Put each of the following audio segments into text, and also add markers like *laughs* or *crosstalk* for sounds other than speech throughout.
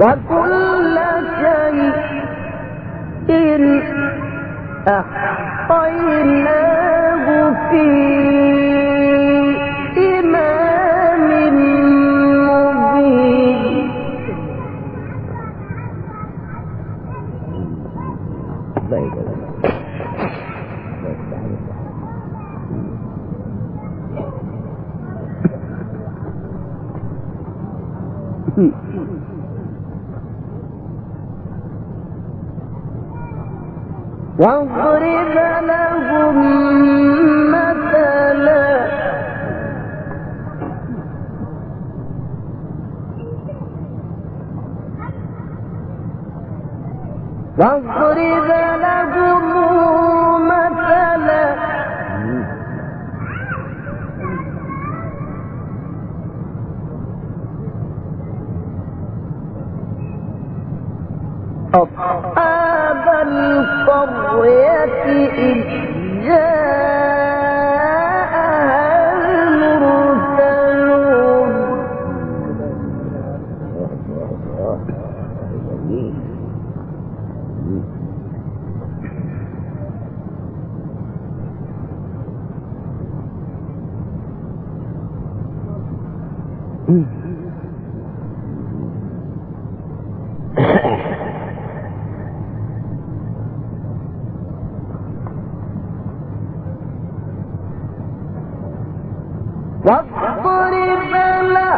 وكل شيء أحصيناه في واضرب لهم واضرب لهم مثلا. أصحاب القرية إذ و پريملہ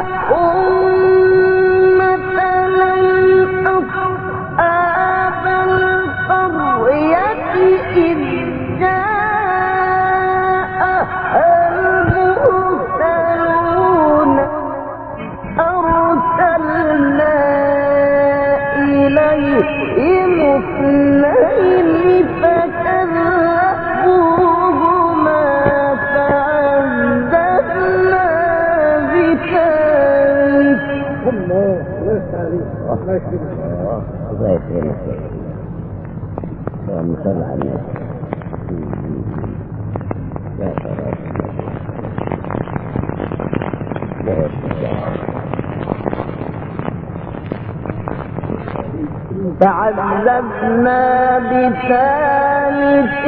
الله يكرمك الله صل على فعذبنا بثالث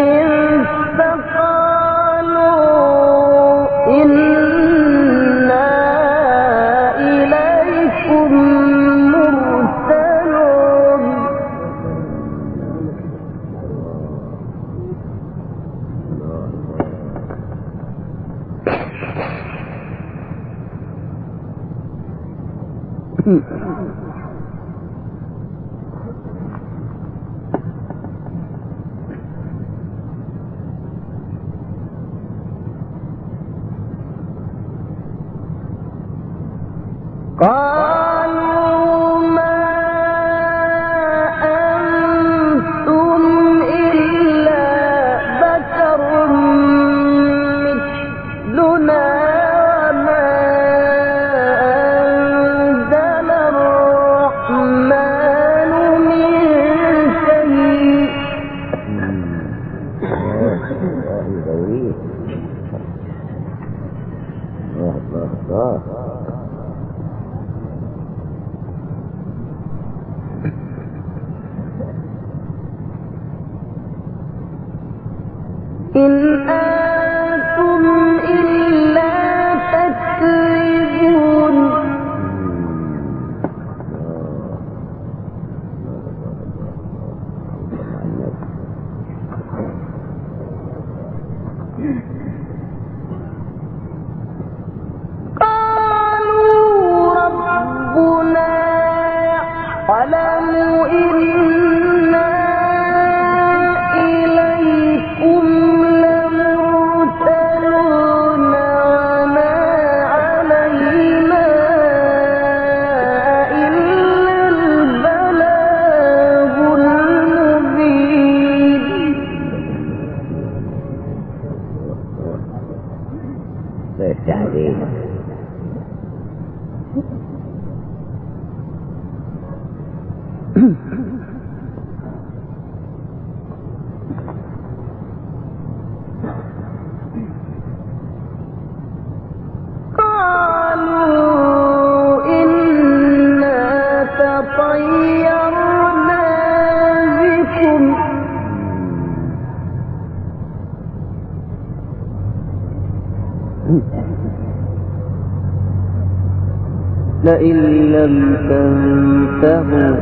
لئن لم تنتهوا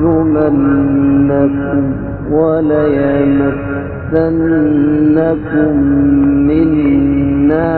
لنرجمنكم وليمسنكم منا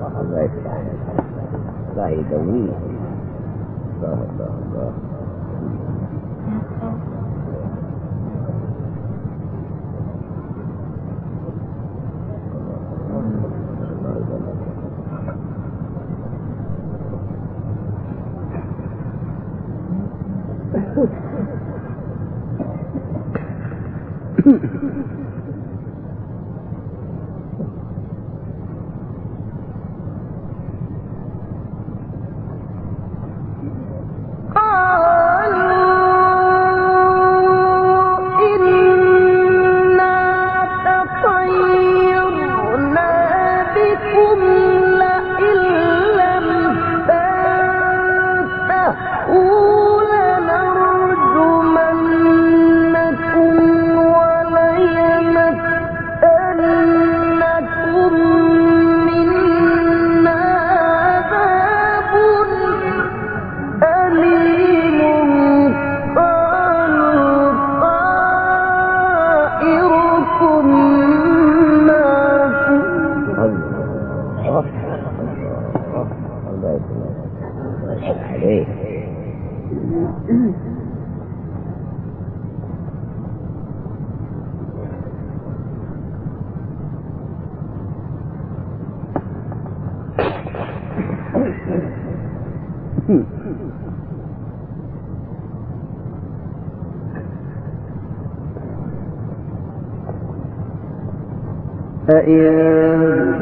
把它卖给在一你走走走 Hmm. فيه فإن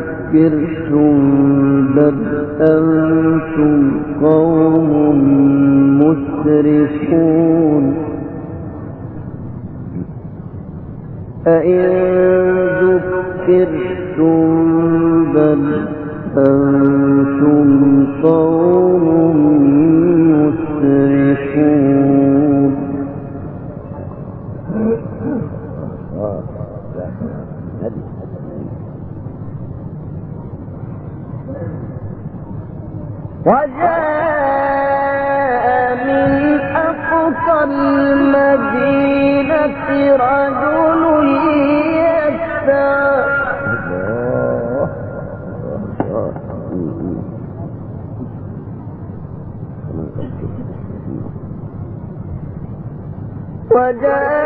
بل أنتم قوم مسرفون. فإن ذكرتم بل وجاء وجاء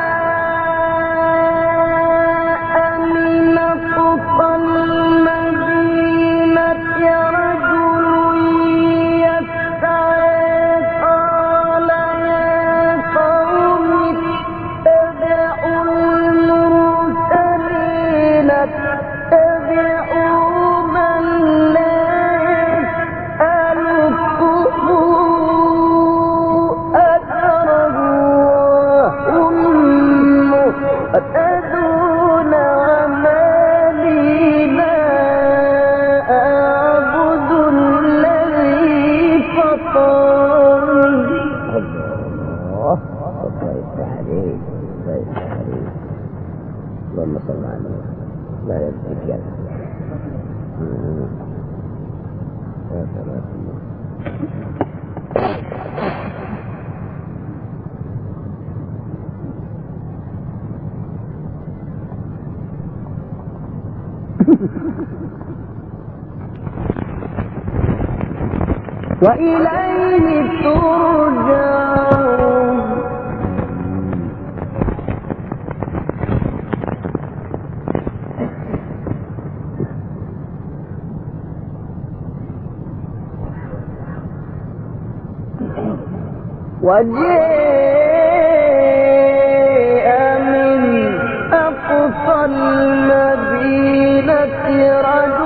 *laughs* وإليه ترجع وجيء من أقصى المدينة. مستكبرا